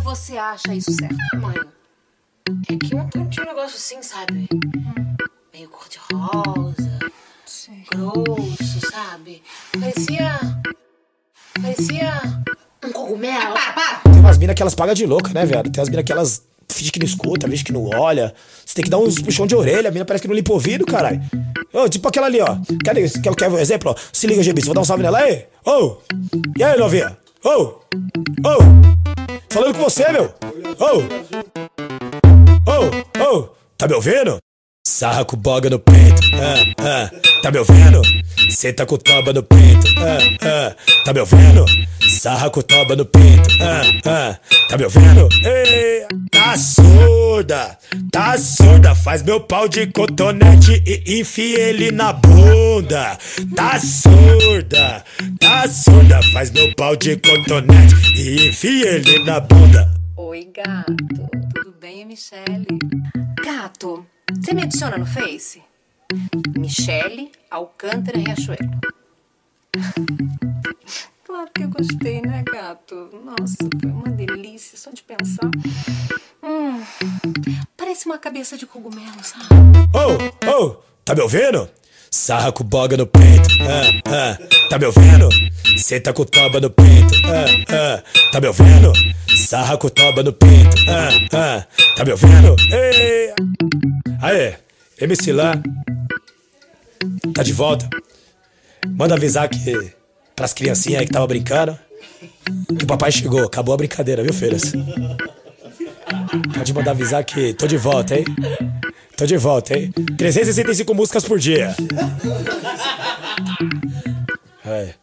você acha isso certo? Mãe, é que ontem tinha um negócio assim, sabe? Meio cor-de-rosa, grosso, sabe? Parecia. Parecia. um cogumelo. Para, para! Tem umas minas que elas pagam de louca, né, velho? Tem umas minas que elas fingem que não escuta, fingem que não olha. Você tem que dar uns puxão de orelha, a mina parece que não limpa o ouvido, caralho. Ô, tipo aquela ali, ó. Cadê? Quer, quer um exemplo? Ó? Se liga, GB, vou dar um salve nela aí. Ô! E aí, novinha? Ô! Ô! Falando com você, meu! Ô! Ô! Ô! Tá me ouvindo? Sarra com boga no peito, ah, ah, tá me ouvindo? Tá com toba no peito, ah, ah, tá me ouvindo? Sarra com toba no peito, ah, ah, tá me ouvindo? Ei, tá surda, tá surda, faz meu pau de cotonete e enfia ele na bunda. Tá surda, faz meu pau de cotonete e enfia ele na bunda. Oi, gato. Tudo bem, Michele? Gato, você me adiciona no Face? Michele Alcântara Riachuelo. Claro que eu gostei, né, gato? Nossa, foi uma delícia só de pensar. Hum, parece uma cabeça de cogumelo, sabe? Ô, ô, tá me ouvindo? Sarra com boga no peito, ah, ah, tá me ouvindo? Tá com toba no peito, ah, ah, tá me ouvindo? Sarra com toba no peito, ah, ah, tá me ouvindo? Ei, aê, MC lá, tá de volta. Manda avisar que, pras criancinhas aí que tava brincando, que o papai chegou, acabou a brincadeira, viu, filhas? Pode mandar avisar que tô de volta, hein? Tô de volta, hein? 365 músicas por dia. É.